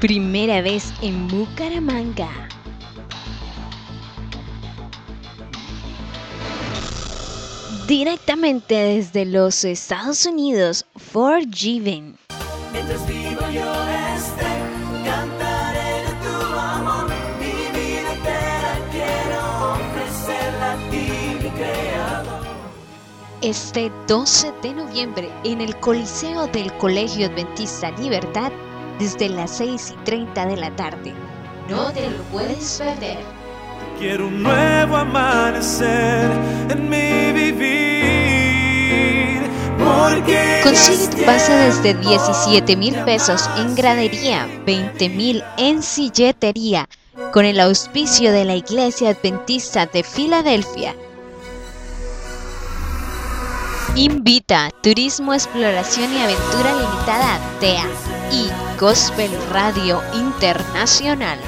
Primera vez en Bucaramanga. Directamente desde los Estados Unidos, Forgiven. Mientras vivo yo este, cantaré de tu amor, mi vida entera quiero ofrecerla a ti, mi creador. Este 12 de noviembre en el Coliseo del Colegio Adventista Libertad desde las 6 y 30 de la tarde. No te lo puedes perder. Quiero un nuevo amanecer en mi vivir. Consigue tu pase desde 17 mil pesos en gradería, 20 mil en silletería, con el auspicio de la Iglesia Adventista de Filadelfia. Invita Turismo, Exploración y Aventura Limitada TEA y Gospel Radio Internacional.